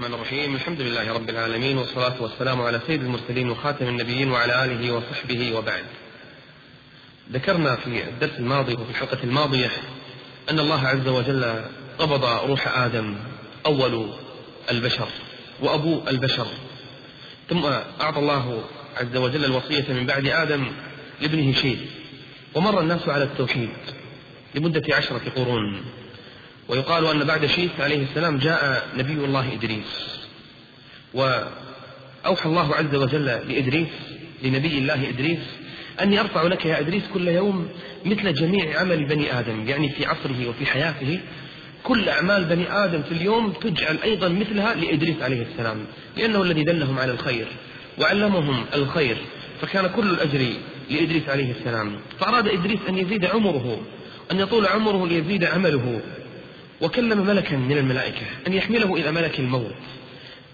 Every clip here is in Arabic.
الرحمن الرحيم. الحمد لله رب العالمين والصلاة والسلام على سيد المرسلين وخاتم النبيين وعلى آله وصحبه وبعد. ذكرنا في الدرس الماضي وفي الحلقة الماضية أن الله عز وجل قبض روح آدم أول البشر وأبو البشر. ثم أعطى الله عز وجل الوصية من بعد آدم لابنه شيء ومر الناس على التوحيد لمدة عشرة قرون. ويقال أن بعد شيث عليه السلام جاء نبي الله إدريس. وأوحى الله عز وجل لإدريس لنبي الله إدريس أني أرفع لك يا إدريس كل يوم مثل جميع عمل بني آدم يعني في عصره وفي حياته كل أعمال بني آدم في اليوم تجعل أيضا مثلها لإدريس عليه السلام لأنه الذي دلهم على الخير وعلمهم الخير فكان كل الأجر لإدريس عليه السلام. فأراد إدريس أن يزيد عمره أن يطول عمره ليزيد عمله. وكلم ملكا من الملائكة أن يحمله إلى ملك الموت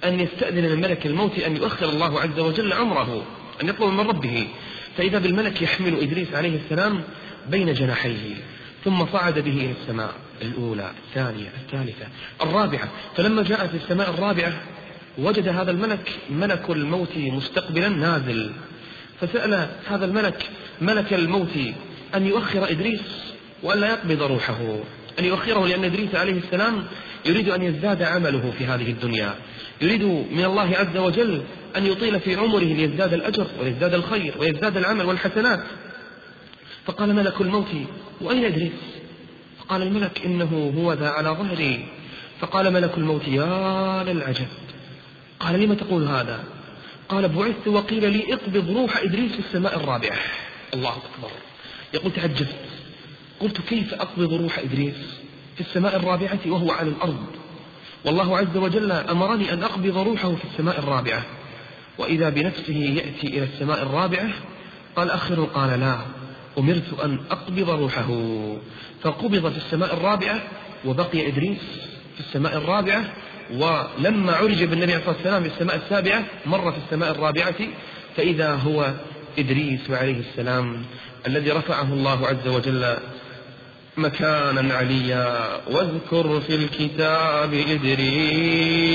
أن يستأذن من ملك الموت أن يؤخر الله عز وجل عمره أن يطلب من ربه. فإذا بالملك يحمل إدريس عليه السلام بين جناحيه ثم صعد به إلى السماء الأولى الثانية الثالثة الرابعة. فلما جاء في السماء الرابعة وجد هذا الملك ملك الموت مستقبلا نازل. فسأل هذا الملك ملك الموت أن يؤخر إدريس وأن لا يقبض روحه. أن يؤخره لأن إدريس عليه السلام يريد أن يزداد عمله في هذه الدنيا. يريد من الله عز وجل أن يطيل في عمره ليزداد الأجر ويزداد الخير ويزداد العمل والحسنات. فقال ملك الموت وأين إدريس؟ فقال الملك إنه هو ذا على ظهري. فقال ملك الموت يا للعجب. قال لم تقول هذا؟ قال بعثت وقيل لي اقبض روح إدريس في السماء الرابعة. الله أكبر. يقول تعجبت. قلت كيف أقبض روح إدريس في السماء الرابعة وهو على الأرض؟ والله عز وجل أمرني أن أقبض روحه في السماء الرابعة. وإذا بنفسه يأتي إلى السماء الرابعة قال أخر قال لا أمرت أن أقبض روحه. فقبض في السماء الرابعة وبقي إدريس في السماء الرابعة ولما عرج بالنبي عليه الصلاة والسلام في السماء السابعة مر في السماء الرابعة فإذا هو إدريس عليه السلام الذي رفعه الله عز وجل مكانا عليا واذكر في الكتاب إدريس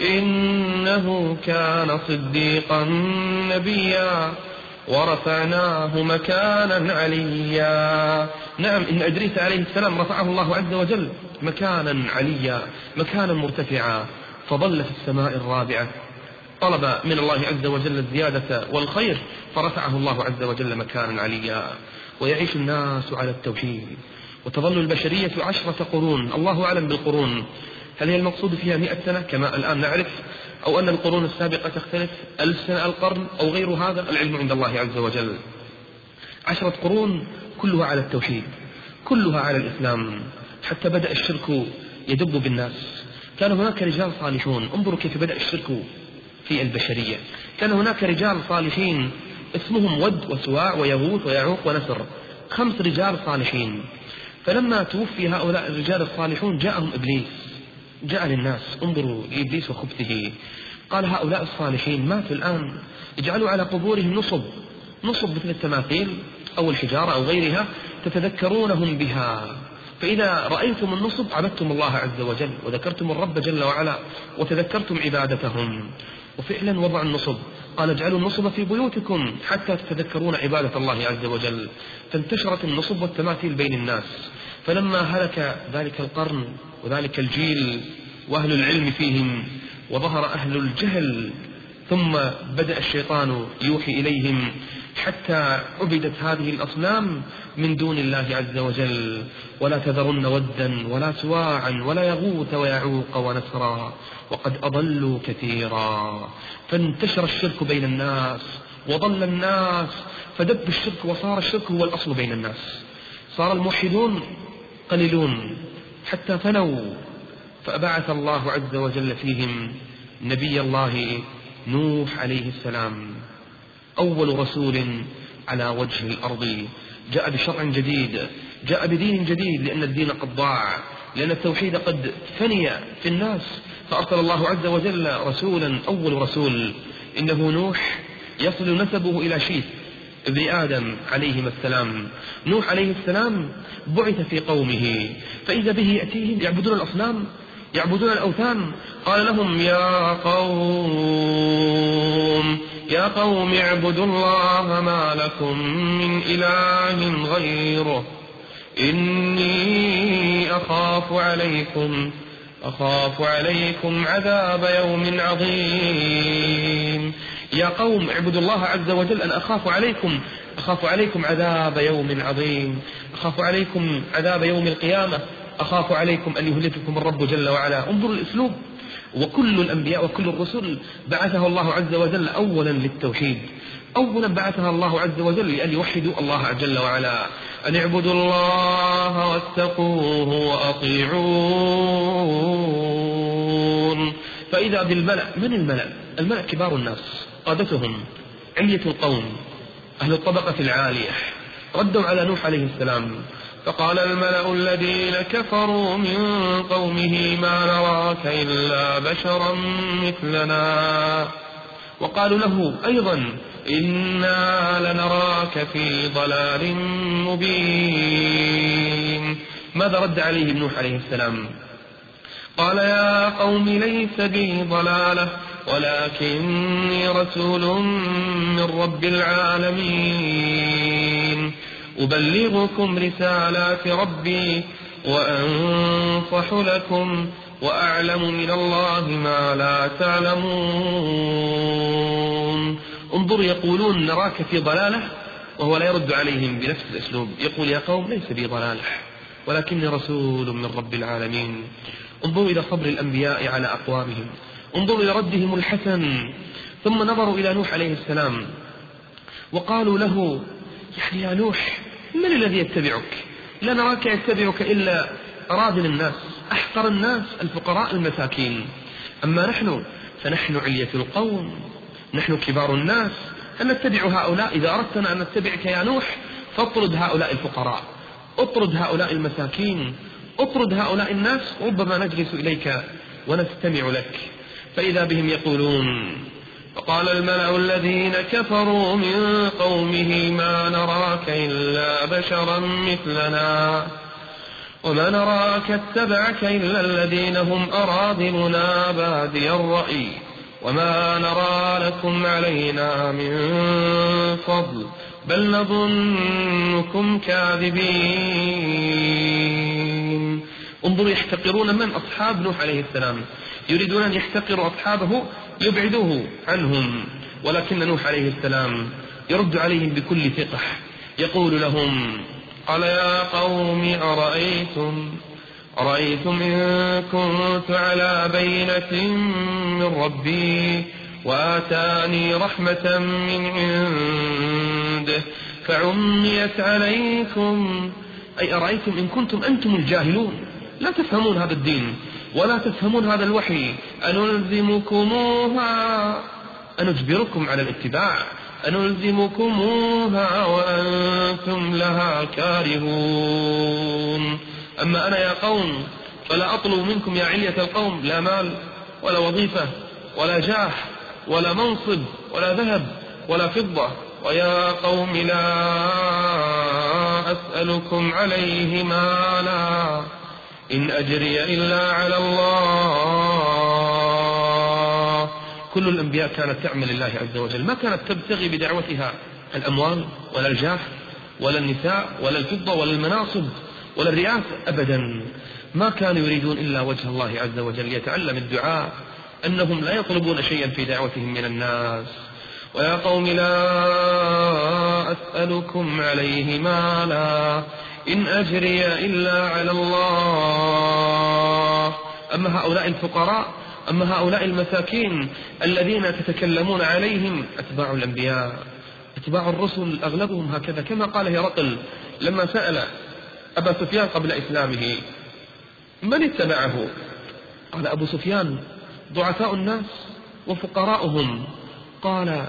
إنه كان صديقا نبيا ورفعناه مكانا عليا. نعم إن إدريس عليه السلام رفعه الله عز وجل مكانا عليا مكانا مرتفعا فظل في السماء الرابعة. طلب من الله عز وجل الزيادة والخير فرفعه الله عز وجل مكانا عليا. ويعيش الناس على التوحيد وتظل البشرية عشرة قرون. الله أعلم بالقرون. هل هي المقصود فيها مئة سنة؟ كما الآن نعرف. أو أن القرون السابقة تختلف. ألف سنة القرن أو غير هذا؟ العلم عند الله عز وجل. عشرة قرون كلها على التوحيد كلها على الإسلام. حتى بدأ الشرك يدب بالناس. كان هناك رجال صالحون. انظروا كيف بدأ الشرك في البشرية. كان هناك رجال صالحين اسمهم ود وسواع ويغوث ويعوق ونسر. خمس رجال صالحين. فلما توفي هؤلاء الرجال الصالحون جاءهم إبليس. جاء للناس انظروا لإبليس وخبثه. قال هؤلاء الصالحين ماتوا الآن. اجعلوا على قبورهم نصب. نصب مثل التماثيل أو الحجارة أو غيرها تتذكرونهم بها. فإذا رأيتم النصب عبدتم الله عز وجل وذكرتم الرب جل وعلا وتذكرتم عبادتهم. وفعلا وضع النصب. قال اجعلوا النصب في بيوتكم حتى تتذكرون عبادة الله عز وجل. فانتشرت النصب والتماثيل بين الناس. فلما هلك ذلك القرن وذلك الجيل وأهل العلم فيهم وظهر أهل الجهل ثم بدأ الشيطان يوحي إليهم. حتى عبدت هذه الأصنام من دون الله عز وجل. ولا تذرن ودا ولا سواعا ولا يغوث ويعوق ونسرا. وقد أضلوا كثيرا. فانتشر الشرك بين الناس وضل الناس. فدب الشرك وصار الشرك هو الأصل بين الناس. صار الموحدون قليلون. حتى فنوا. فأبعث الله عز وجل فيهم نبي الله نوح عليه السلام. أول رسول على وجه الأرض. جاء بشرع جديد جاء بدين جديد لأن الدين قد ضاع لأن التوحيد قد فني في الناس فأرسل الله عز وجل رسولا أول رسول إنه نوح يصل نسبه إلى شيث ابن آدم عليهما السلام. نوح عليه السلام بعث في قومه فإذا به يأتيهم يعبدون الأصنام يعبدون الأوثان قال لهم يا قوم يا قوم اعبدوا الله ما لكم من إله غيره. إني أخاف عليكم أخاف عليكم عذاب يوم عظيم. يا قوم اعبدوا الله عز وجل أن أخاف عليكم أخاف عليكم عذاب يوم عظيم. أخاف عليكم عذاب يوم القيامة أخاف عليكم أن يهلككم الرب جل وعلا. انظروا الأسلوب. وكل الأنبياء وكل الرسل بعثها الله عز وجل أولا للتوحيد. أولا بعثها الله عز وجل لأن يوحدوا الله جل وعلا. أن اعبدوا الله واتقوه وأطيعون. فإذا بالملأ من الملأ؟ الملأ كبار الناس. قادتهم علية القوم. أهل الطبقة العالية. ردوا على نوح عليه السلام. فقال الملأ الذين كفروا من قومه ما نراك إلا بشرا مثلنا. وقالوا له أيضا إنا لنراك في ضلال مبين. ماذا رد عليه نوح عليه السلام؟ قال يا قوم ليس بي ضلالة ولكني رسول من رب العالمين. أبلغكم رسالات ربي وأنصح لكم وأعلم من الله ما لا تعلمون. انظروا يقولون نراك في ضلالة وهو لا يرد عليهم بنفس الأسلوب. يقول يا قوم ليس بي ضلالة ولكني رسول من رب العالمين. انظروا إلى صبر الأنبياء على أقوامهم. انظروا إلى ردهم الحسن. ثم نظروا إلى نوح عليه السلام وقالوا له يعني يا نوح من الذي يتبعك؟ لا نراك يتبعك إلا أراذل الناس أحقر الناس الفقراء المساكين. أما نحن فنحن علية القوم نحن كبار الناس. أن نتبع هؤلاء؟ إذا أردتنا أن نتبعك يا نوح فاطرد هؤلاء الفقراء اطرد هؤلاء المساكين اطرد هؤلاء الناس. ربما نجلس إليك ونستمع لك. فإذا بهم يقولون وقال الملأ الذين كفروا من قومه ما نراك إلا بشرا مثلنا وما نراك اتبعك إلا الذين هم أراذلنا بادي الرأي وما نرى لكم علينا من فضل بل نظنكم كاذبين. انظروا يحتقرون من أصحاب نوح عليه السلام. يريدون أن يحتقروا أصحابه يبعدوه عنهم. ولكن نوح عليه السلام يرد عليهم بكل ثقة. يقول لهم قال يا قوم أرأيتم؟ أرأيتم إن كنت على بينة من ربي وآتاني رحمة من عنده فعميت عليكم؟ أي أرأيتم إن كنتم أنتم الجاهلون؟ لا تفهمون هذا الدين. ولا تفهمون هذا الوحي. أنلزمكموها أنجبركم على الاتباع. أنلزمكموها وأنتم لها كارهون. أما أنا يا قوم فلا أطلب منكم يا علية القوم لا مال ولا وظيفة ولا جاه ولا منصب ولا ذهب ولا فضة. ويا قوم لا أسألكم عليه مالا. إن أجري إلا على الله. كل الأنبياء كانت تعمل الله عز وجل. ما كانت تبتغي بدعوتها الأموال ولا الجاه ولا النساء ولا الفضة ولا المناصب ولا الرئاسة أبدا. ما كانوا يريدون إلا وجه الله عز وجل. يتعلم الدعاء أنهم لا يطلبون شيئا في دعوتهم من الناس. ويا قوم لا أسألكم عليه مالا. إن أجري إلا على الله. أما هؤلاء الفقراء؟ أما هؤلاء المساكين الذين تتكلمون عليهم؟ أتباع الأنبياء. أتباع الرسل أغلبهم هكذا. كما قال هرقل لما سأل أبا سفيان قبل إسلامه من اتبعه؟ قال أبو سفيان ضعفاء الناس وفقراؤهم. قال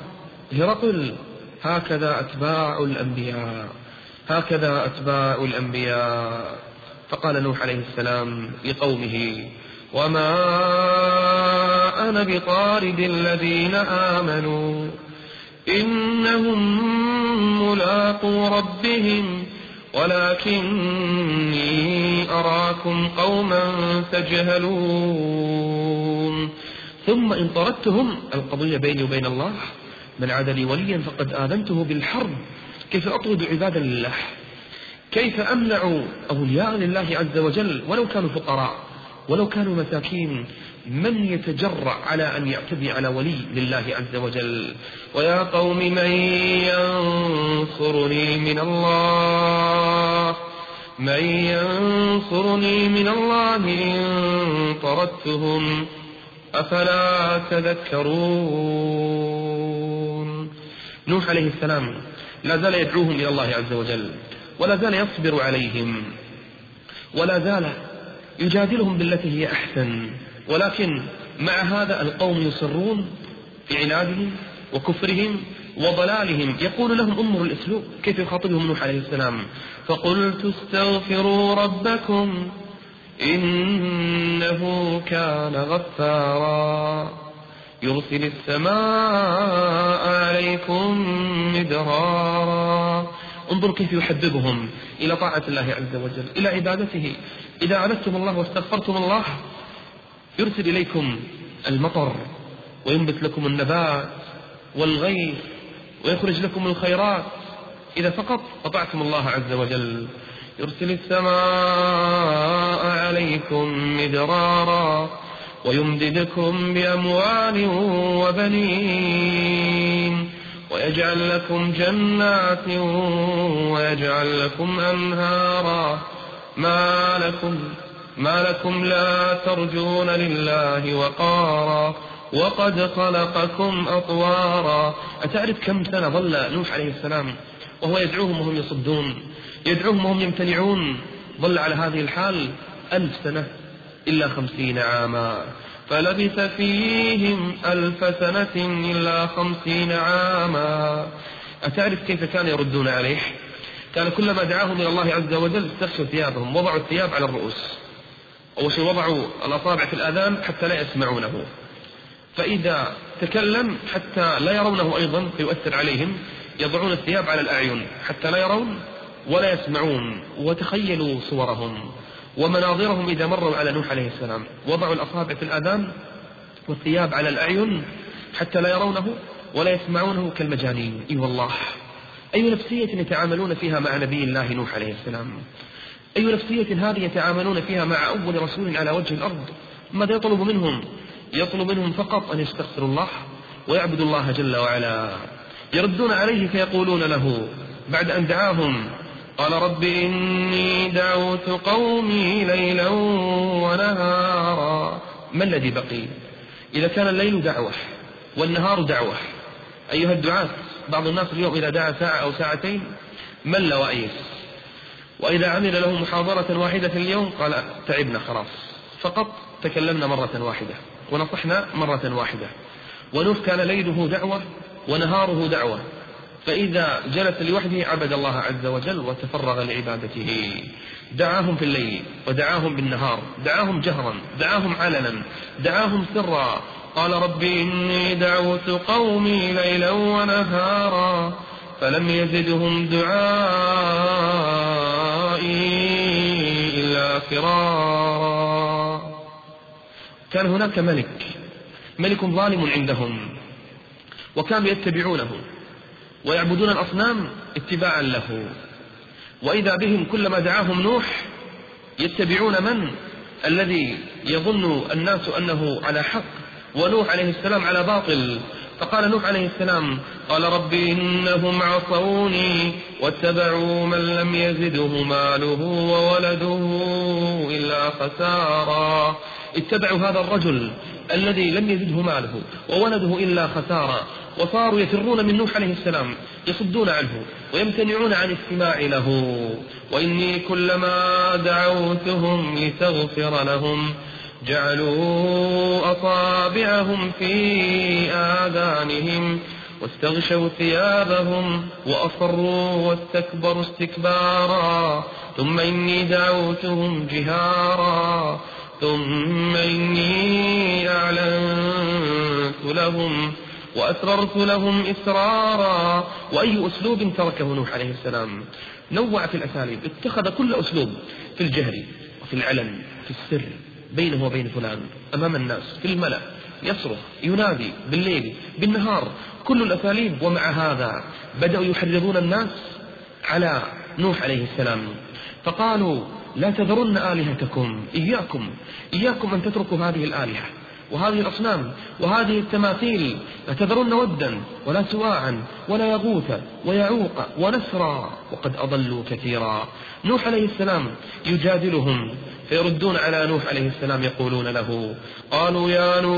هرقل هكذا أتباع الأنبياء. هكذا أتباع الأنبياء. فقال نوح عليه السلام لقومه وما أنا بطارد الذين آمنوا. إنهم ملاقوا ربهم ولكني أراكم قوما تجهلون. ثم إن طردتهم القضية بيني وبين الله من عاد لي وليا فقد آذنته بالحرب. كيف أطرد عبادا لله كيف أمنع أولياء لله عز وجل؟ ولو كانوا فقراء ولو كانوا مساكين من يتجرع على أن يعتدي على ولي لله عز وجل؟ ويا قوم من ينصرني من الله؟ من ينصرني من الله إن طردتهم؟ أفلا تذكرون؟ نوح عليه السلام لا زال يدعوهم إلى الله عز وجل ولا زال يصبر عليهم ولا زال يجادلهم بالتي هي أحسن. ولكن مع هذا القوم يصرون في عنادهم وكفرهم وضلالهم. يقول لهم انظروا الأسلوب كيف يخاطبهم نوح عليه السلام؟ فقلت استغفروا ربكم إنه كان غفارا. يرسل السماء عليكم مدرارا. انظروا كيف يحببهم إلى طاعة الله عز وجل إلى عبادته. إذا عبدتم الله واستغفرتم الله يرسل إليكم المطر وينبت لكم النبات والغيث ويخرج لكم الخيرات. إذا فقط أطعتم الله عز وجل. يرسل السماء عليكم مدرارا. ويمددكم بأموال وبنين ويجعل لكم جنات ويجعل لكم أنهارا. ما لكم ما لكم لا ترجون لله وقارا. وقد خلقكم أطوارا. أتعرف كم سنة ظل نوح عليه السلام وهو يدعوهم وهم يصدون يدعوهم وهم يمتنعون. ظل على هذه الحال ألف سنة. إلا خمسين عاما. فلبث فيهم ألف سنة إلا خمسين عاما. أتعرف كيف كانوا يردون عليه؟ كان كلما دعاهم إلى الله عز وجل استخشوا ثيابهم وضعوا الثياب على الرؤوس. أول شيء وضعوا الأصابع في الآذان حتى لا يسمعونه. فإذا تكلم حتى لا يرونه أيضا فيؤثر عليهم يضعون الثياب على الأعين حتى لا يرون ولا يسمعون وتخيلوا صورهم. ومناظرهم إذا مروا على نوح عليه السلام. وضعوا الأصابع في الآذان والثياب على الأعين حتى لا يرونه ولا يسمعونه كالمجانين. إي والله. أي نفسية يتعاملون فيها مع نبي الله نوح عليه السلام؟ أي نفسية هذه يتعاملون فيها مع أول رسول على وجه الأرض؟ ماذا يطلب منهم؟ يطلب منهم فقط أن يستغفروا الله ويعبدوا الله جل وعلا. يردون عليه فيقولون له بعد أن دعاهم قال رب إني دعوت قومي ليلا ونهارا. ما الذي بقي؟ إذا كان الليل دعوة والنهار دعوة. أيها الدعاة بعض الناس اليوم إذا دعا ساعة أو ساعتين مل وأيس. وإذا عمل له محاضرة واحدة اليوم قال تعبنا خلاص. فقط تكلمنا مرة واحدة ونصحنا مرة واحدة. ونوح كان ليله دعوة ونهاره دعوة. فإذا جلس لوحده عبد الله عز وجل وتفرغ لعبادته. دعاهم في الليل ودعاهم بالنهار دعاهم جهرا دعاهم علنا دعاهم سرا. قال رب إني دعوت قومي ليلا ونهارا فلم يزدهم دعائي إلا فرارا. كان هناك ملك ملك ظالم عندهم وكانوا يتبعونه. ويعبدون الأصنام اتباعا له. وإذا بهم كلما دعاهم نوح يتبعون من؟ الذي يظن الناس أنه على حق ونوح عليه السلام على باطل. فقال نوح عليه السلام قال رب إنهم عصوني واتبعوا من لم يزده ماله وولده إلا خسارا. اتبعوا هذا الرجل الذي لم يزده ماله وولده إلا خسارا. وصاروا يفرون من نوح عليه السلام يصدون عنه ويمتنعون عن الاستماع له. وإني كلما دعوتهم لتغفر لهم جعلوا أصابعهم في آذانهم واستغشوا ثيابهم وأصروا واستكبروا استكبارا. ثم إني دعوتهم جهارا. ثم إني أعلنت لهم وأسررت لهم إسرارا. وأي أسلوب تركه نوح عليه السلام. نوع في الأساليب. اتخذ كل أسلوب في الجهر في العلن في السر بينه وبين فلان. أمام الناس في الملأ. يصرخ ينادي بالليل بالنهار. كل الأساليب ومع هذا بدأوا يحرضون الناس على نوح عليه السلام. فقالوا لا تذرن آلهتكم. إياكم. إياكم أن تتركوا هذه الآلهة. وهذه الأصنام وهذه التماثيل لا تذرن ودا ولا سواعا ولا يغوث ويعوق ونسرا وقد أضلوا كثيرا. نوح عليه السلام يجادلهم فيردون على نوح عليه السلام يقولون له قالوا يا نوح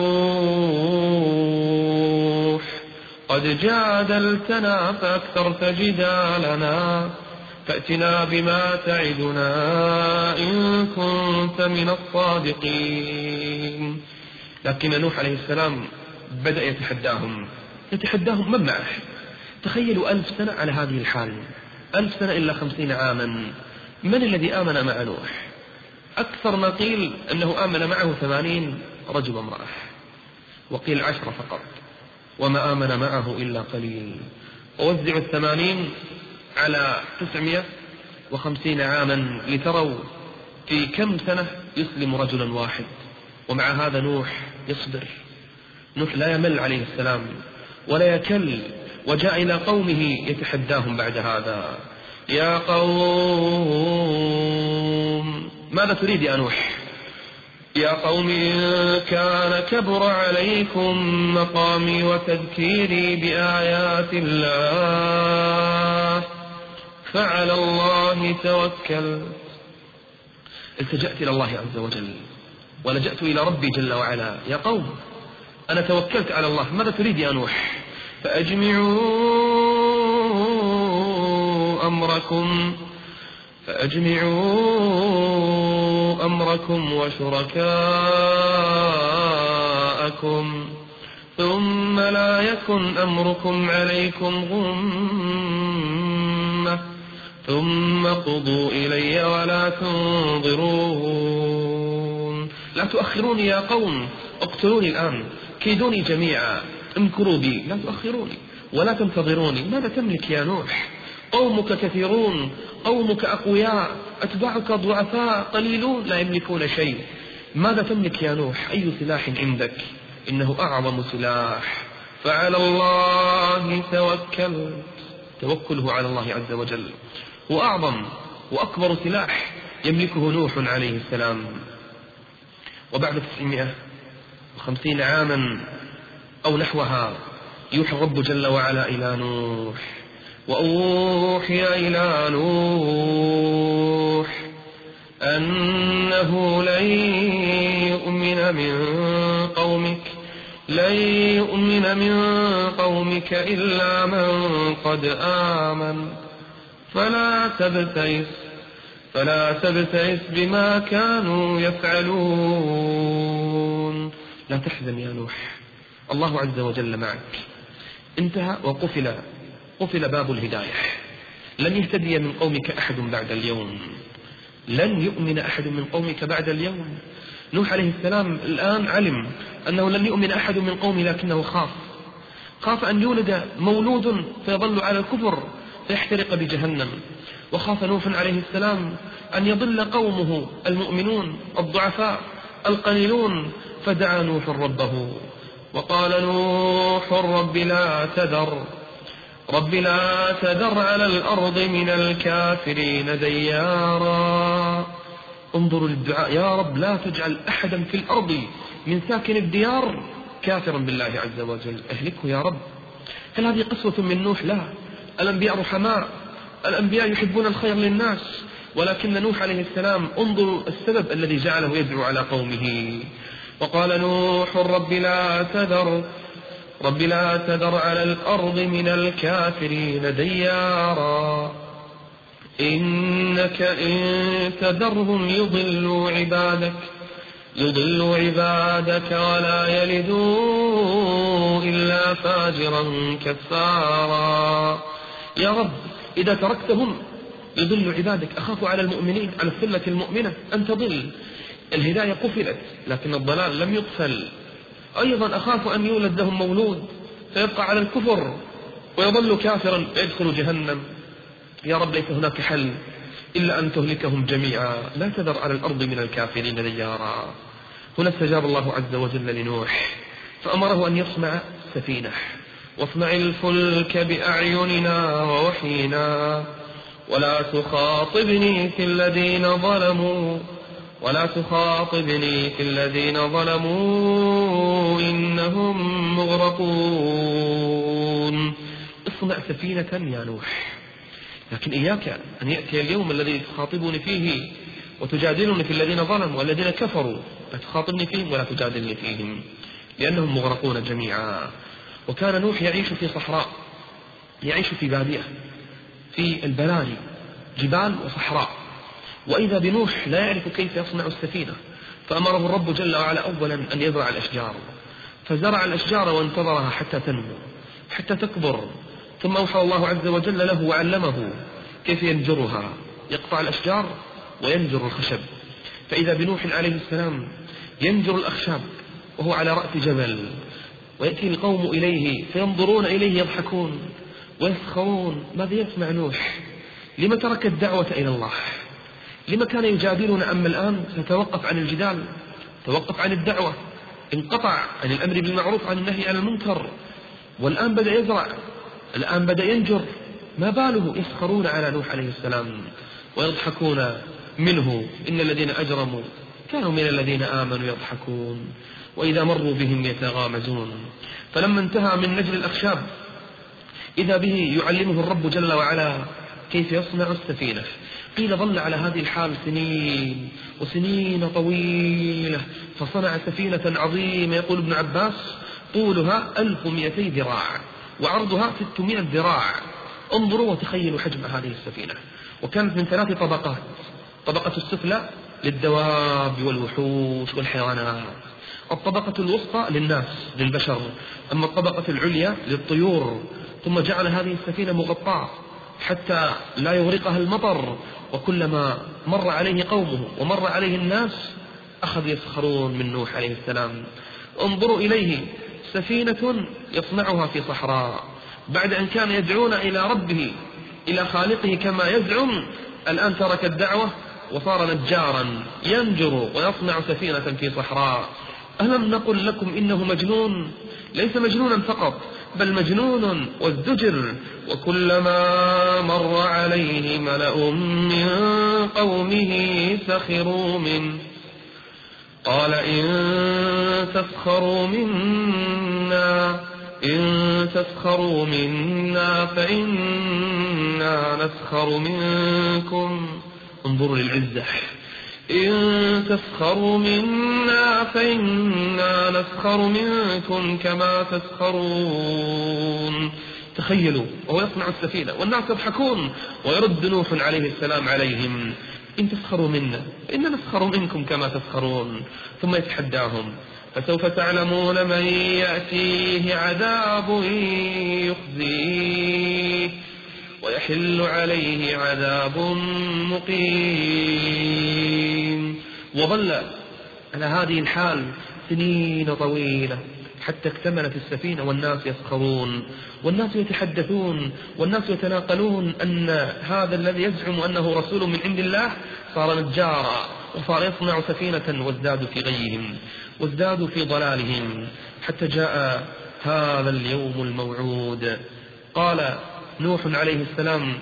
قد جادلتنا فأكثرت جدالنا فأتنا بما تعدنا إن كنت من الصادقين. لكن نوح عليه السلام بدأ يتحداهم. يتحداهم من معه؟ تخيلوا ألف سنة على هذه الحال. ألف سنة إلا خمسين عاما. من الذي آمن مع نوح؟ أكثر ما قيل أنه آمن معه ثمانين رجل امرأة. وقيل عشرة فقط. وما آمن معه إلا قليل. ووزعوا الثمانين على تسعمائة وخمسين عاما لتروا في كم سنة يسلم رجلا واحد. ومع هذا نوح يصبر. نوح لا يمل عليه السلام ولا يكل وجاء إلى قومه يتحداهم بعد هذا. يا قوم ماذا تريد يا نوح؟ يا قوم إن كان كبر عليكم مقامي وتذكيري بآيات الله فعلى الله توكل. التجأت إلى الله عز وجل. ولجأت إلى ربي جل وعلا. يا قوم أنا توكلت على الله ماذا تريد يا نوح؟ فأجمعوا أمركم فأجمعوا أمركم وشركاءكم ثم لا يكن أمركم عليكم غمة ثم قضوا إلي ولا تنظرون. لا تؤخروني يا قوم. اقتلوني الآن. كيدوني جميعا. امكروا بي. لا تؤخروني. ولا تنتظروني. ماذا تملك يا نوح؟ قومك كثيرون. قومك أقوياء. أتباعك ضعفاء. قليلون. لا يملكون شيء. ماذا تملك يا نوح؟ أي سلاح عندك؟ إنه أعظم سلاح. فعلى الله توكل. توكله على الله عز وجل. هو أعظم وأكبر سلاح يملكه نوح عليه السلام. وبعد تسعمائة وخمسين عاما أو نحوها يوحي الرب جل وعلا إلى نوح وأوحي إلى نوح أنه لن يؤمن من قومك لن يؤمن من قومك إلا من قد آمن فلا تبتئس. فلا تبتئس بما كانوا يفعلون. لا تحزن يا نوح. الله عز وجل معك. انتهى وقفل قفل باب الهداية. لن يهتدي من قومك أحد بعد اليوم. لن يؤمن أحد من قومك بعد اليوم. نوح عليه السلام الآن علم أنه لن يؤمن أحد من قومه لكنه خاف. خاف أن يولد مولود فيظل على الكفر فيحترق بجهنم. وخاف نوح عليه السلام أن يضل قومه المؤمنون الضعفاء القليلون فدعا نوح ربه. وقال نوح رب لا تذر رب لا تذر على الأرض من الكافرين ديارا. انظروا للدعاء يا رب لا تجعل أحدا في الأرض من ساكن الديار كافرا بالله عز وجل. أهلكه يا رب. هل هذه قسوة من نوح؟ لا. الأنبياء رحماء. الأنبياء يحبون الخير للناس ولكن نوح عليه السلام انظروا السبب الذي جعله يدعو على قومه. وقال نوح رب لا تذر رب لا تذر على الأرض من الكافرين ديارا. إنك إن تذرهم يضلوا عبادك يضلوا عبادك ولا يلدوا إلا فاجرا كفارا. يا رب إذا تركتهم يضل عبادك أخاف على المؤمنين على الثلة المؤمنة أن تضل. الهداية قفلت لكن الضلال لم يقفل. أيضا أخاف أن يولد لهم مولود فيبقى على الكفر ويظل كافرا فيدخل جهنم. يا رب ليس هناك حل إلا أن تهلكهم جميعا. لا تذر على الأرض من الكافرين ديارا. هنا استجاب الله عز وجل لنوح فأمره أن يصنع سفينة. واصنع الفلك بأعيننا ووحينا ولا تخاطبني في الذين ظلموا ولا تخاطبني في الذين ظلموا إنهم مغرقون. اصنع سفينة يا نوح لكن إياك أن يأتي اليوم الذي تخاطبني فيه وتجادلني في الذين ظلموا والذين كفروا لا تخاطبني فيهم ولا تجادلني فيهم لأنهم مغرقون جميعا. وكان نوح يعيش في صحراء يعيش في بادية في البلاري جبال وصحراء. وإذا بنوح لا يعرف كيف يصنع السفينة فأمره الرب جل وعلا أولا أن يزرع الأشجار. فزرع الأشجار وانتظرها حتى تنمو حتى تكبر. ثم أوحى الله عز وجل له وعلمه كيف ينجرها. يقطع الأشجار وينجر الخشب. فإذا بنوح عليه السلام ينجر الأخشاب وهو على رأس جبل. ويأتي القوم إليه فينظرون إليه يضحكون ويسخرون. ماذا يسمع نوح؟ لما ترك الدعوة إلى الله؟ لما كان يجادلنا أما الآن؟ ستوقف عن الجدال توقف عن الدعوة انقطع عن الأمر بالمعروف عن النهي عن المنكر. والآن بدأ يزرع الآن بدأ ينجر. ما باله؟ يسخرون على نوح عليه السلام ويضحكون منه. إن الذين أجرموا كانوا من الذين آمنوا يضحكون. وإذا مروا بهم يتغامزون. فلما انتهى من نجل الأخشاب إذا به يعلمه الرب جل وعلا كيف يصنع السفينة. قيل ظل على هذه الحال سنين وسنين طويلة فصنع سفينة عظيمة. يقول ابن عباس طولها ألف مئتي ذراع وعرضها ستمائة ذراع. انظروا وتخيلوا حجم هذه السفينة. وكانت من ثلاث طبقات طبقة السفلى للدواب والوحوش والحيوانات. الطبقة الوسطى للناس للبشر. أما الطبقة العليا للطيور. ثم جعل هذه السفينة مغطاة حتى لا يغرقها المطر. وكلما مر عليه قومه ومر عليه الناس أخذوا يسخرون من نوح عليه السلام. انظروا إليه سفينة يصنعها في صحراء. بعد أن كان يدعون إلى ربه إلى خالقه كما يزعم الآن ترك الدعوة وصار نجارا ينجر ويصنع سفينة في صحراء. ألم نقل لكم إنه مجنون؟ ليس مجنونا فقط بل مجنون والزجر. وكلما مر عليه ملأ من قومه سخروا منه قال إن تسخروا منا إن تسخروا منا فإنا نسخر منكم. انظروا للعزة. إن تسخروا منا فإنا نسخر منكم كما تسخرون. تخيلوا وهو يصنع السفينة والناس يضحكون ويرد نوح عليه السلام عليهم. إن تسخروا منا فإنا نسخر منكم كما تسخرون. ثم يتحداهم فسوف تعلمون من يأتيه عذاب يخزيه ويحل عليه عذاب مقيم. وظل على هذه الحال سنين طويلة حتى اكتملت السفينة والناس يسخرون والناس يتحدثون والناس يتناقلون أن هذا الذي يزعم أنه رسول من عند الله صار نجارا وصار يصنع سفينة وازدادوا في غيهم وازدادوا في ضلالهم حتى جاء هذا اليوم الموعود. قال نوح عليه السلام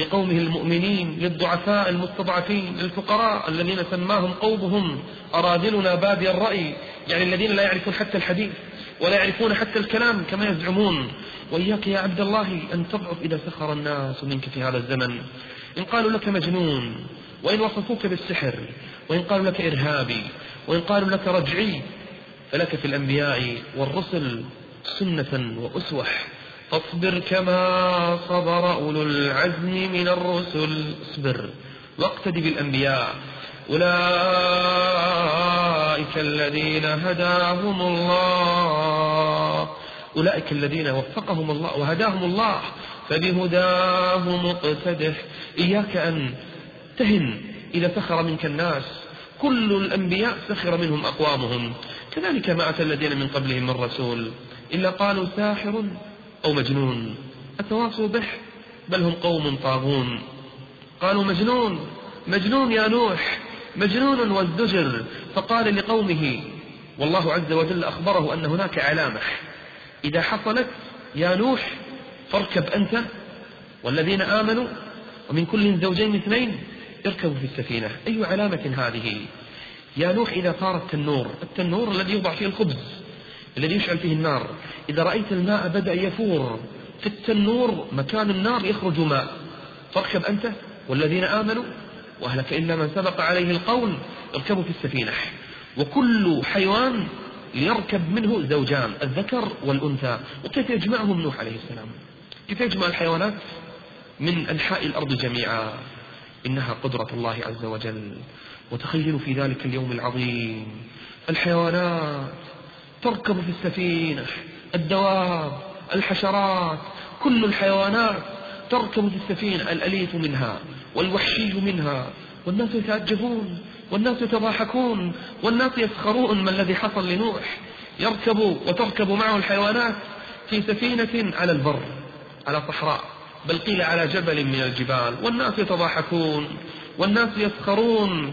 لقومه المؤمنين للضعفاء المستضعفين للفقراء الذين سماهم قومهم أرادلنا بادي الرأي يعني الذين لا يعرفون حتى الحديث ولا يعرفون حتى الكلام كما يزعمون. وإياك يا عبد الله أن تضعف إذا سخر الناس منك في هذا الزمن. إن قالوا لك مجنون وإن وصفوك بالسحر وإن قالوا لك إرهابي وإن قالوا لك رجعي فلك في الأنبياء والرسل سنة وأسوة. فاصبر كما صبر أولو العزم من الرسل. اصبر. واقتد بالأنبياء. أولئك الذين هداهم الله. أولئك الذين وفقهم الله وهداهم الله. فبهداه مقتدح إياك أن تهن إذا سخر منك الناس. كل الأنبياء سخر منهم أقوامهم. كذلك ما أتى الذين من قبلهم من رسول. إلا قالوا ساحر أو مجنون. أتواصوا به بل هم قوم طاغون. قالوا مجنون مجنون يا نوح مجنون وازدجر فقال لقومه والله عز وجل أخبره أن هناك علامة. إذا حصلت يا نوح فاركب أنت والذين آمنوا ومن كل زوجين اثنين اركبوا في السفينة. أي علامة هذه؟ يا نوح إذا صار التنور التنور الذي يوضع فيه الخبز. الذي يشعل فيه النار. إذا رأيت الماء بدأ يفور في التنور مكان النار يخرج ماء. فاركب أنت والذين آمنوا وأهلك. إلا من سبق عليه القول اركبوا في السفينة. وكل حيوان يركب منه زوجان الذكر والأنثى. وكيف يجمعهم نوح عليه السلام؟ كيف يجمع الحيوانات؟ من أنحاء الأرض جميعا. إنها قدرة الله عز وجل. وتخيلوا في ذلك اليوم العظيم. الحيوانات تركب في السفينة الدواب الحشرات كل الحيوانات تركب في السفينة الأليف منها والوحشي منها والناس يتعجبون والناس يتضاحكون والناس يسخرون ما الذي حصل لنوح. يركب وتركب معه الحيوانات في سفينة على البر على صحراء بل قيل على جبل من الجبال. والناس يتضاحكون والناس يسخرون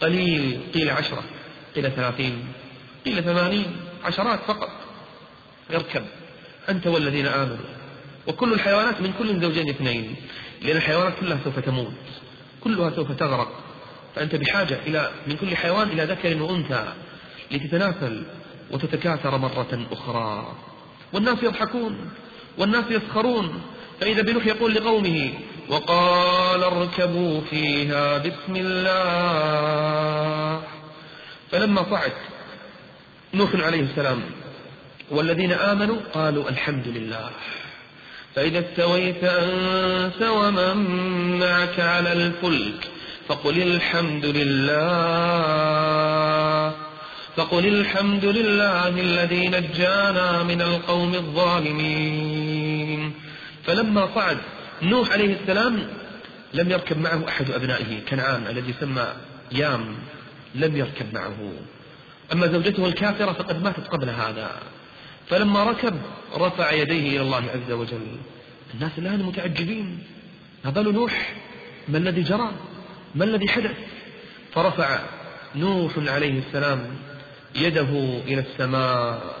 قليل قيل عشرة قيل ثلاثين قيل ثمانين عشرات فقط. اركب. أنت والذين آمنوا. وكل الحيوانات من كل زوجين اثنين. لأن الحيوانات كلها سوف تموت. كلها سوف تغرق. فأنت بحاجة إلى من كل حيوان إلى ذكر وأنثى لتتناسل وتتكاثر مرة أخرى. والناس يضحكون. والناس يسخرون. فإذا بنوح يقول لقومه وقال اركبوا فيها بسم الله. فلما صعد نوح عليه السلام والذين آمنوا قالوا الحمد لله. فإذا استويت أنت ومن معك على الفلك فقل الحمد لله. فقل الحمد لله الذي نجانا من القوم الظالمين. فلما صعد نوح عليه السلام لم يركب معه أحد أبنائه كنعان الذي سمى يام لم يركب معه. أما زوجته الكافرة فقد ماتت قبل هذا. فلما ركب رفع يديه إلى الله عز وجل. الناس الآن متعجبين. هذا نوح؟ ما الذي جرى؟ ما الذي حدث؟ فرفع نوح عليه السلام يده إلى السماء.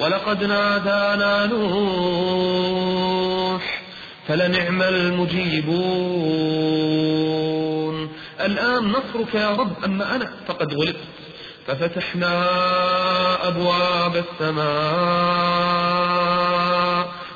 ولقد نادانا نوح. فلنعم المجيبون. الآن نصرك يا رب أما أنا فقد غلبت ففتحنا أبواب السماء.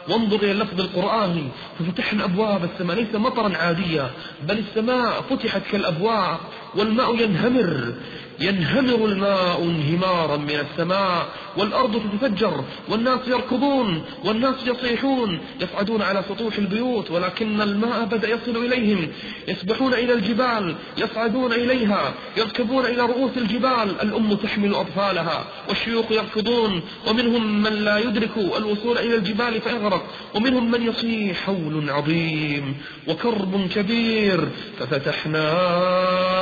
وانظر إلى اللفظ القرآني ففتحنا أبواب السماء. ليس مطرا عاديا بل السماء فتحت كالأبواب. والماء ينهمر. ينهمر الماء انهمارا من السماء والأرض تتفجر والناس يركضون والناس يصيحون يصعدون على سطوح البيوت ولكن الماء بدأ يصل إليهم. يسبحون إلى الجبال يصعدون إليها يركبون إلى رؤوس الجبال الأم تحمل أطفالها والشيوخ يركضون. ومنهم من لا يدرك الوصول إلى الجبال فيغرق ومنهم من يصيح حول عظيم وكرب كبير. ففتحنا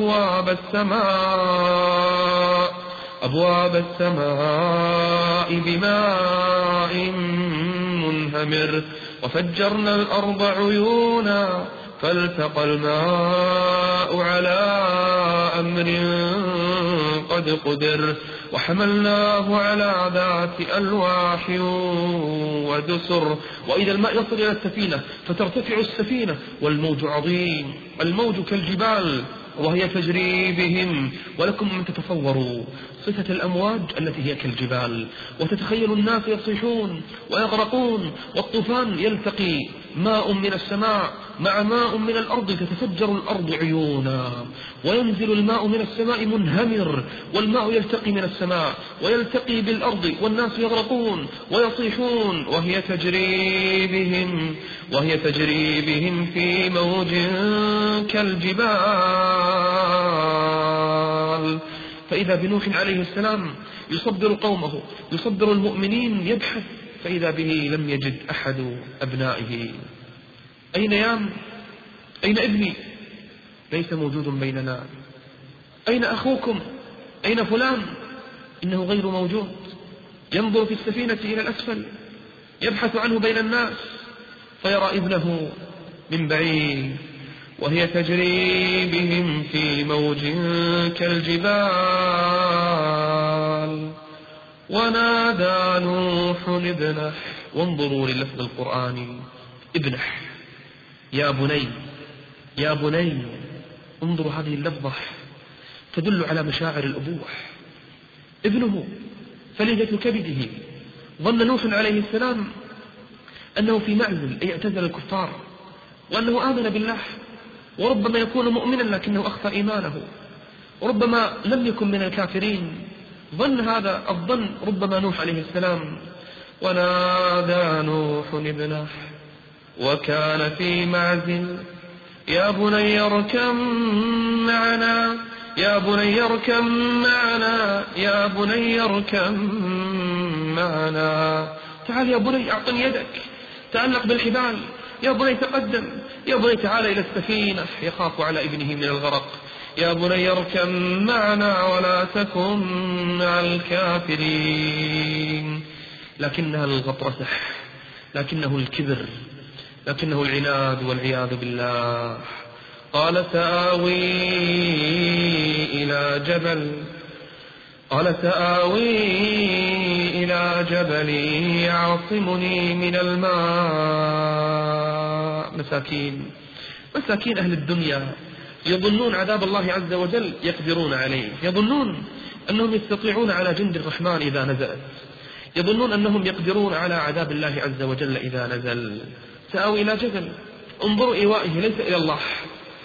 أبواب السماء أبواب السماء بماء منهمر وفجرنا الأرض عيونا فالتقى الماء على أمر قد قدر وحملناه على ذات ألواح ودسر. وإذا الماء يصل إلى السفينة فترتفع السفينة والموج عظيم الموج كالجبال. وهي تجري بهم ولكم أن تتصوروا صفة الأمواج التي هي كالجبال وتتخيل الناس يصيحون ويغرقون والطوفان يلتقي ماء من السماء مع ماء من الأرض تتفجر الأرض عيونا. وينزل الماء من السماء منهمر والماء يلتقي من السماء ويلتقي بالأرض والناس يغرقون ويصيحون وهي تجري بهم وهي تجري بهم في موج كالجبال. فإذا بنوح عليه السلام يصبر قومه يصبر المؤمنين يبحث فإذا به لم يجد أحد أبنائه. أين يام؟ أين ابني؟ ليس موجود بيننا. أين أخوكم؟ أين فلان؟ إنه غير موجود. ينظر في السفينة إلى الأسفل. يبحث عنه بين الناس. فيرى ابنه من بعيد. وهي تجري بهم في موج كالجبال. ونادى نوح ابنه وانظروا للفظ القرآني. ابنه. يا بني يا بني انظروا هذه اللفظة تدل على مشاعر الأبوة ابنه فلذة كبده ظن نوح عليه السلام أنه في معزل أي اعتزل الكفار وأنه آمن بالله وربما يكون مؤمنا لكنه أخفى إيمانه. ربما لم يكن من الكافرين ظن هذا الظن ربما نوح عليه السلام. ونادى نوح ابنه وكان في معزل يا بني اركم معنا يا بني اركم معنا يا بني اركم معنا. تعال يا بني أعطني يدك. تعلق بالحبال. يا بني تقدم. يا بني تعال إلى السفينة. يخاف على ابنه من الغرق. يا بني اركب معنا ولا تكن مع الكافرين. لكنها الغطرسة. لكنه الكبر. لكنه العناد والعياذ بالله. قال سآوي إلى جبل قال سآوي إلى جبل يعصمني من الماء. مساكين مساكين أهل الدنيا يظنون عذاب الله عز وجل يقدرون عليه. يظنون أنهم يستطيعون على جند الرحمن إذا نزلت. يظنون أنهم يقدرون على عذاب الله عز وجل إذا نزل. سآوي إلى جبل. انظروا إيوائه ليس إلى الله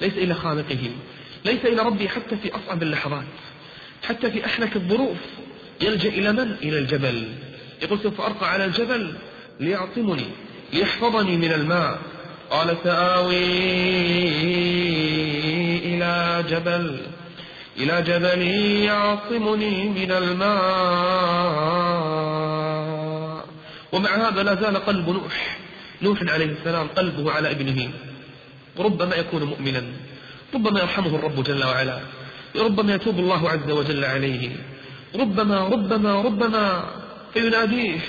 ليس إلى خالقه. ليس إلى ربي حتى في أصعب اللحظات حتى في أحنك الظروف. يلجأ إلى من؟ إلى الجبل. يقول سوف أرقى على الجبل ليعصمني ليحفظني من الماء. قال سآوي إلى جبل إلى جبل يعصمني من الماء. ومع هذا لا زال قلب نوح. نوح عليه السلام قلبه على ابنه. ربما يكون مؤمنا. ربما يرحمه الرب جل وعلا. ربما يتوب الله عز وجل عليه. ربما ربما ربما فيناديه.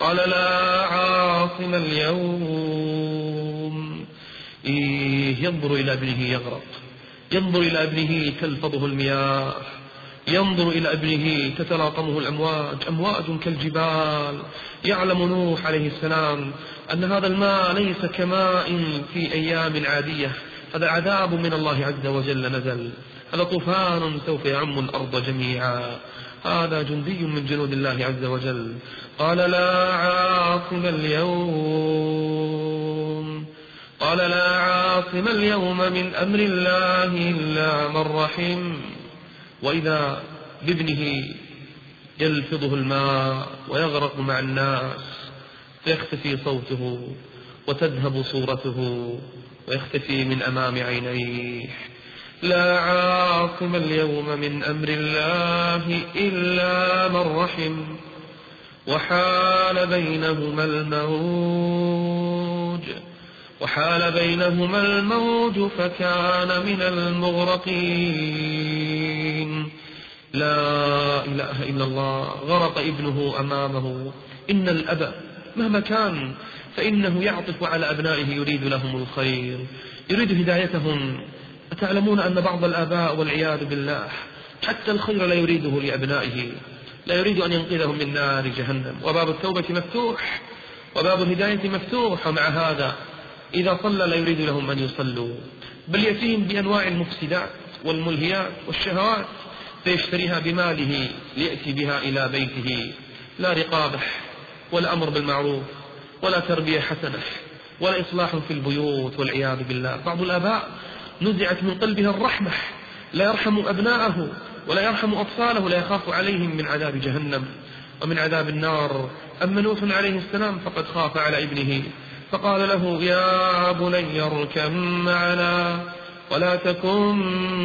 قال لا عاصم اليوم. إيه ينظر إلى ابنه يغرق. ينظر إلى ابنه تلفظه المياه. ينظر إلى ابنه تتلاطمه الأمواج. أمواج كالجبال. يعلم نوح عليه السلام أن هذا الماء ليس كماء في أيام عادية هذا عذاب من الله عز وجل نزل. هذا طوفان سوف يعم الأرض جميعا. هذا جندي من جنود الله عز وجل. قال لا عاصم اليوم. قال لا عاصم اليوم من أمر الله إلا من رحم. وإذا بابنه يلفظه الماء ويغرق مع الناس فيختفي صوته وتذهب صورته ويختفي من أمام عينيه. لا عاصم اليوم من أمر الله إلا من رحم وحال بينهما الموج وحال بينهما الموج فكان من المغرقين. لا إله إلا الله غرق ابنه أمامه. إن الأب مهما كان فإنه يعطف على أبنائه يريد لهم الخير يريد هدايتهم. أتعلمون أن بعض الآباء والعياذ بالله حتى الخير لا يريده لأبنائه لا يريد أن ينقذهم من نار جهنم. وباب التوبة مفتوح وباب الهداية مفتوح ومع هذا إذا صلى لا يريد لهم أن يصلوا. بل يأتيهم بأنواع المفسدات والملهيات والشهوات فيشتريها بماله ليأتي بها إلى بيته. لا رقابة. ولا أمر بالمعروف ولا تربية حسنة ولا إصلاح في البيوت والعياذ بالله. بعض الآباء نزعت من قلبه الرحمة لا يرحم أبناءه ولا يرحم أطفاله لا يخاف عليهم من عذاب جهنم ومن عذاب النار. أما نوح عليه السلام فقد خاف على ابنه فقال له يا بني اركب معنا ولا تكن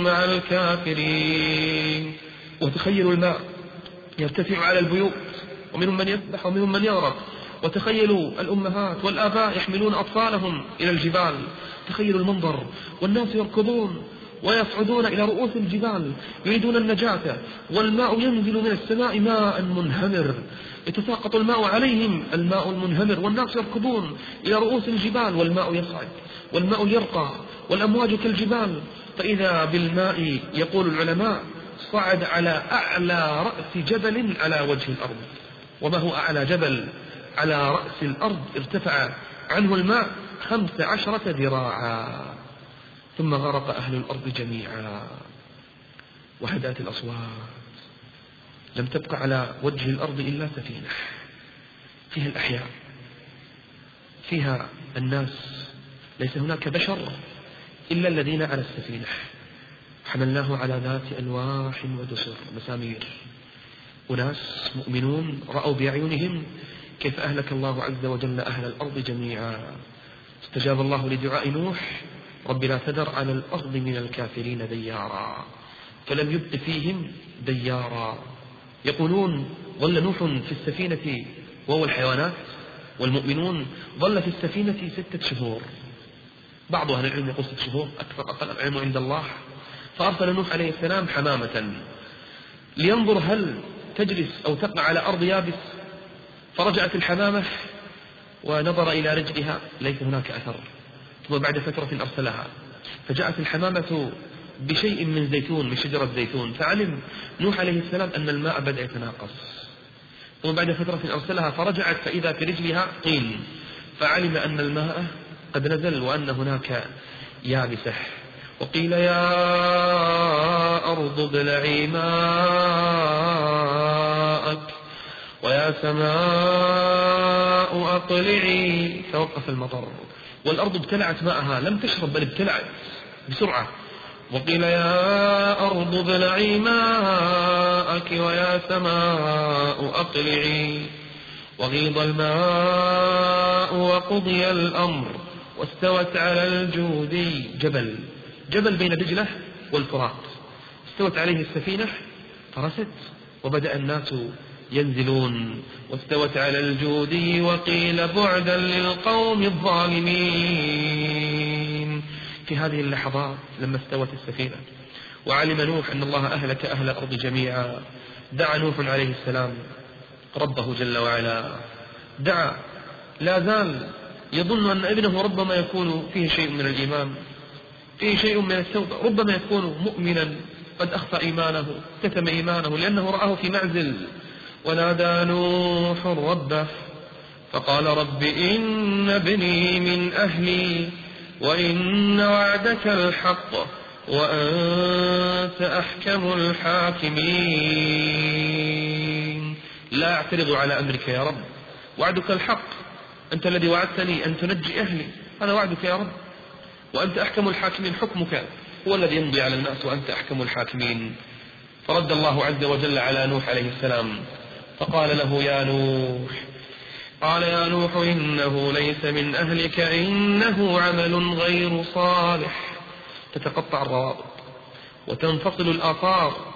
مع الكافرين. وتخيلوا الماء يرتفع على البيوت ومنهم من يسبح ومنهم من يغرق وتخيلوا الأمهات والآباء يحملون أطفالهم إلى الجبال. تخيلوا المنظر. والناس يركضون ويصعدون إلى رؤوس الجبال. يريدون النجاة. والماء ينزل من السماء ماء منهمر. يتساقط الماء عليهم. الماء المنهمر. والناس يركضون إلى رؤوس الجبال. والماء يصعد. والماء يرقى. والأمواج كالجبال. فإذا بالماء يقول العلماء صعد على أعلى رأس جبل على وجه الأرض. وما هو أعلى جبل على رأس الأرض ارتفع عنه الماء خمس عشرة ذراعا. ثم غرق أهل الأرض جميعا. وهدأت الأصوات. لم تبق على وجه الأرض إلا سفينة. فيها الأحياء. فيها الناس. ليس هناك بشر إلا الذين على السفينة. حملناه على ذات ألواح ودسر. مسامير. أناس مؤمنون رأوا بأعينهم كيف أهلك الله عز وجل أهل الأرض جميعا. استجاب الله لدعاء نوح رب لا تذر على الأرض من الكافرين ديارا. فلم يبق فيهم ديارا. يقولون ظل نوح في السفينة وهو الحيوانات. والمؤمنون ظل في السفينة ستة شهور. بعض أهل العلم يقول ستة شهور أكثر أقل العلم عند الله. فأرسل نوح عليه السلام حمامة. لينظر هل تجلس أو تقع على أرض يابس فرجعت الحمامة ونظر إلى رجلها ليس هناك أثر. ثم بعد فترة أرسلها فجاءت الحمامة بشيء من زيتون من شجرة زيتون. فعلم نوح عليه السلام أن الماء بدأ يتناقص. ثم بعد فترة أرسلها فرجعت فإذا في رجلها طين فعلم أن الماء قد نزل وأن هناك يابسة. وقيل يا أرض ابلعي ماءك ويا سماء أقلعي. توقف المطر. والأرض ابتلعت ماءها لم تشرب بل ابتلعت بسرعة. وقيل يا أرض ابلعي ماءك ويا سماء أقلعي. وغيض الماء وقضي الأمر واستوت على الجودي جبل. جبل بين دجلة والفرات. استوت عليه السفينة فرست وبدأ الناس ينزلون. واستوت على الجودي وقيل بعدا للقوم الظالمين. في هذه اللحظات لما استوت السفينة وعلم نوح أن الله أهلك أهل الأرض جميعا دعا نوح عليه السلام ربه جل وعلا. دعا لا زال يظن أن ابنه ربما يكون فيه شيء من الإيمان. فيه شيء من التوبة. ربما يكون مؤمنا قد أخفى إيمانه كتم إيمانه لأنه رآه في معزل. ونادى نوح ربه فقال رب إن ابني من أهلي وإن وعدك الحق وأنت أحكم الحاكمين. لا أعترض على أمرك يا رب. وعدك الحق. أنت الذي وعدتني أن تنجي أهلي. هذا وعدك يا رب. وأنت أحكم الحاكمين حكمك هو الذي يمضي على الناس وأنت أحكم الحاكمين. فرد الله عز وجل على نوح عليه السلام فقال له يا نوح قال يا نوح إنه ليس من أهلك إنه عمل غير صالح. تتقطع الروابط وتنفصل الآثار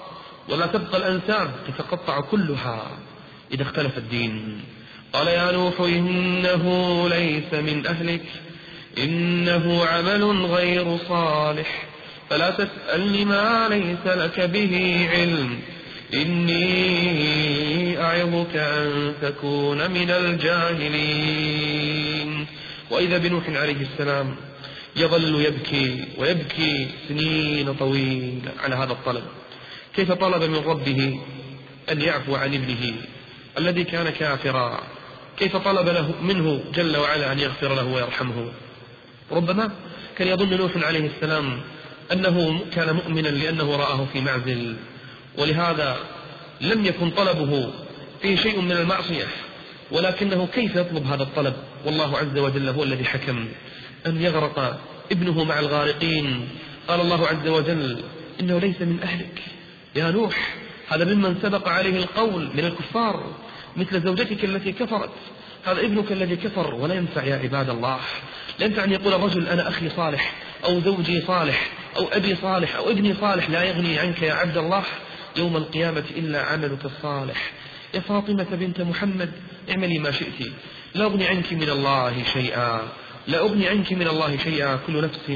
ولا تبقى الأنساب تتقطع كلها إذا اختلف الدين. قال يا نوح إنه ليس من أهلك إنه عمل غير صالح. فلا تسألني ما ليس لك به علم. إني أعظك أن تكون من الجاهلين. وإذا بنوح عليه السلام يظل يبكي ويبكي سنين طويلة على هذا الطلب. كيف طلب من ربه أن يعفو عن ابنه الذي كان كافرا؟ كيف طلب له منه جل وعلا أن يغفر له ويرحمه؟ ربما كان يظن نوح عليه السلام أنه كان مؤمنا لأنه رآه في معزل ولهذا لم يكن طلبه فيه شيء من المعصية ولكنه كيف يطلب هذا الطلب؟ والله عز وجل هو الذي حكم أن يغرق ابنه مع الغارقين. قال الله عز وجل إنه ليس من أهلك. يا نوح هذا ممن سبق عليه القول من الكفار مثل زوجتك التي كفرت. هذا ابنك الذي كفر ولا ينفع يا عباد الله. لا ينفع أن يقول الرجل أنا أخي صالح أو زوجي صالح أو أبي صالح أو ابني صالح. لا يغني عنك يا عبد الله يوم القيامة إلا عملك الصالح. يا فاطمة بنت محمد اعملي ما شئت. لا أغني عنك من الله شيئا. لا أغني عنك من الله شيئا. كل نفس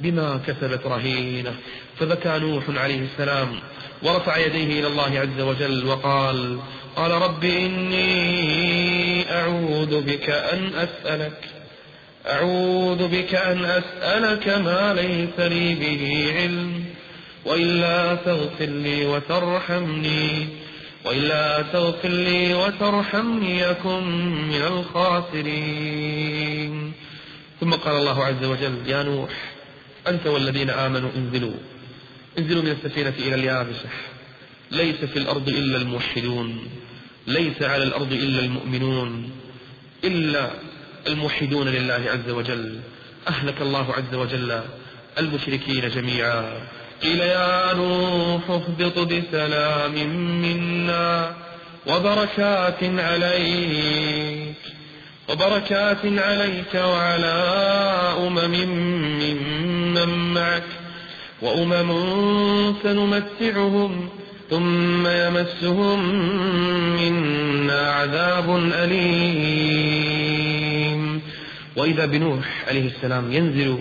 بما كسبت رهينة. فبكى نوح عليه السلام ورفع يديه إلى الله عز وجل وقال قال رب إني أعوذ بك أن أسألك أعوذ بك أن أسألك ما ليس لي به علم وإلا تغفر لي وترحمني وإلا تغفر لي وترحمني أكن من الخاسرين. ثم قال الله عز وجل يا نوح أنت والذين آمنوا انزلوا انزلوا من السفينة إلى اليابسة ليس في الأرض إلا الموحدون. ليس على الأرض إلا المؤمنون إلا الموحدون لله عز وجل. أهلك الله عز وجل المشركين جميعا. قيل يا نوح اهبط بسلام منا وبركات عليك وبركات عليك وعلى أمم ممن معك وأمم سنمتعهم ثم يمسهم منا عذاب أليم. وإذا بنوح عليه السلام ينزل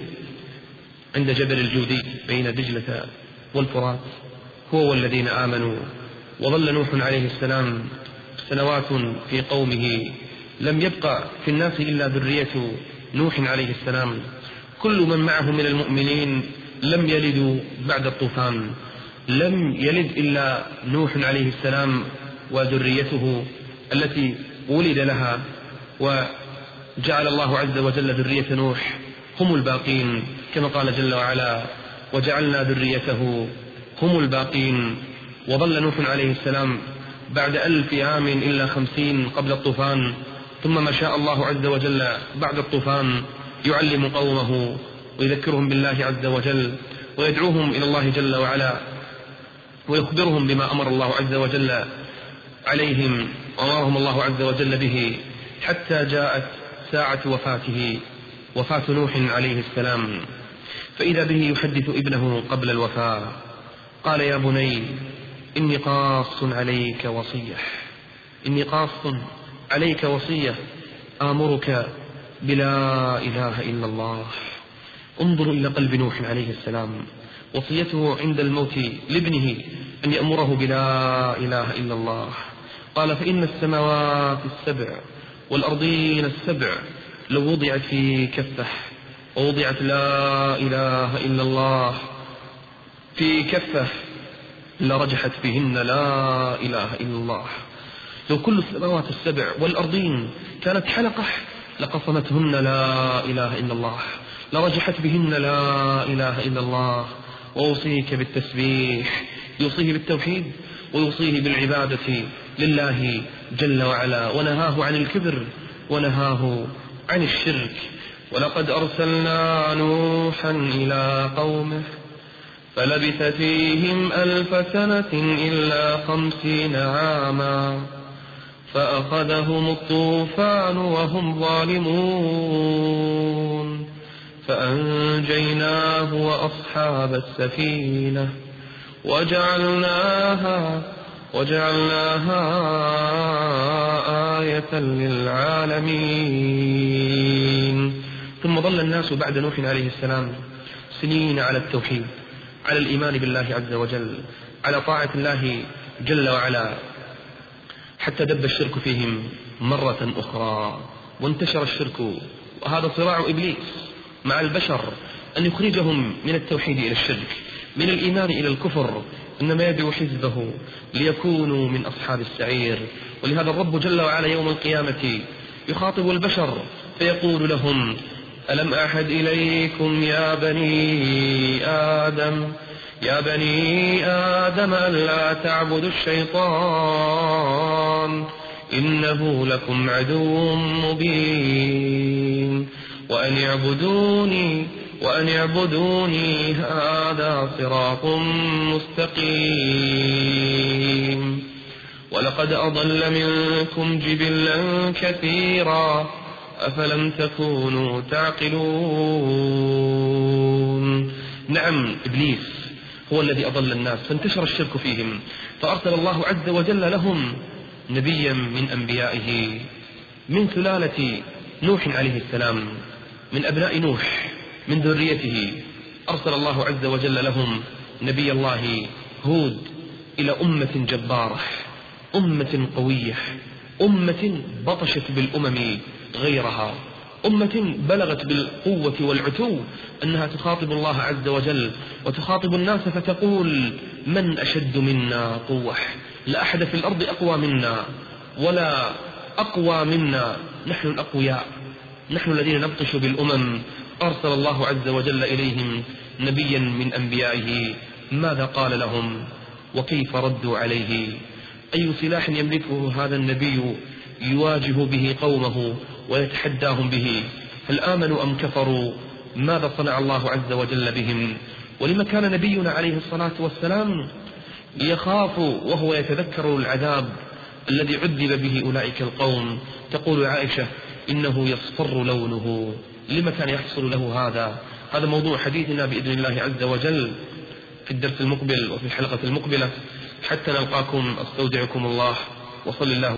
عند جبل الجودي بين دجلة والفرات هو والذين آمنوا وظل نوح عليه السلام سنوات في قومه. لم يبقى في الناس إلا ذرية نوح عليه السلام. كل من معه من المؤمنين لم يلدوا بعد الطوفان. لم يلد إلا نوح عليه السلام وذريته التي ولد لها وجعل الله عز وجل ذرية نوح هم الباقين كما قال جل وعلا وجعلنا ذريته هم الباقين وظل نوح عليه السلام بعد ألف عام إلا خمسين قبل الطوفان ثم ما شاء الله عز وجل بعد الطوفان يعلم قومه ويذكرهم بالله عز وجل ويدعوهم إلى الله جل وعلا ويخبرهم بما أمر الله عز وجل عليهم وأمرهم الله عز وجل به حتى جاءت ساعة وفاته وفاة نوح عليه السلام. فإذا به يحدث ابنه قبل الوفاة قال يا بني إني قاص عليك وصية. إني قاص عليك وصية آمرك بلا إله إلا الله. انظروا إلى قلب نوح عليه السلام. وصيته عند الموت لابنه أن يأمره بلا إله إلا الله. قال فإن السماوات السبع والأرضين السبع لو وضعت في كفه ووضعت لا إله إلا الله في كفه لرجحت فيهن لا إله إلا الله. لو كل السماوات السبع والأرضين كانت حلقة لقصمتهن لا إله إلا الله. لرجحت بهن لا إله إلا الله. وأوصيك بالتسبيح يوصيه بالتوحيد ويوصيه بالعبادة لله جل وعلا ونهاه عن الكبر ونهاه عن الشرك. ولقد أرسلنا نوحا إلى قومه فلبث فيهم ألف سنة إلا خمسين عاما فأخذهم الطوفان وهم ظالمون. فأنجيناه وأصحاب السفينة وجعلناها وجعلناها آية للعالمين. ثم ظل الناس بعد نوح عليه السلام سنين على التوحيد على الإيمان بالله عز وجل على طاعة الله جل وعلا حتى دب الشرك فيهم مرة أخرى وانتشر الشرك وهذا صراع إبليس. مع البشر أن يخرجهم من التوحيد إلى الشرك من الإيمان إلى الكفر إنما يدعو حزبه ليكونوا من أصحاب السعير. ولهذا الرب جل وعلا يوم القيامة يخاطب البشر فيقول لهم ألم أحد إليكم يا بني آدم؟ يا بني آدم ألا تعبدوا الشيطان إنه لكم عدو مبين. وأن اعبدوني وأن اعبدوني هذا صراط مستقيم. ولقد أضل منكم جبلا كثيرا أفلم تكونوا تعقلون. نعم إبليس هو الذي أضل الناس فانتشر الشرك فيهم فأرسل الله عز وجل لهم نبيا من أنبيائه من سلالة نوح عليه السلام. من أبناء نوح من ذريته. أرسل الله عز وجل لهم نبي الله هود إلى أمة جبارة أمة قوية أمة بطشت بالأمم غيرها أمة بلغت بالقوة والعتو أنها تخاطب الله عز وجل وتخاطب الناس فتقول من أشد منا قوة؟ لا أحد في الأرض أقوى منا ولا أقوى منا نحن الأقوياء. نحن الذين نبطش بالأمم أرسل الله عز وجل إليهم نبيا من أنبيائه ماذا قال لهم؟ وكيف ردوا عليه؟ أي سلاح يملكه هذا النبي يواجه به قومه ويتحداهم به؟ هل آمنوا أم كفروا؟ ماذا صنع الله عز وجل بهم؟ ولما كان نبينا عليه الصلاة والسلام يخاف وهو يتذكر العذاب الذي عذب به أولئك القوم؟ تقول عائشة إنه يصفر لونه. لما كان يحصل له هذا؟ هذا موضوع حديثنا بإذن الله عز وجل في الدرس المقبل وفي الحلقة المقبلة. حتى نلقاكم أستودعكم الله. وصل الله.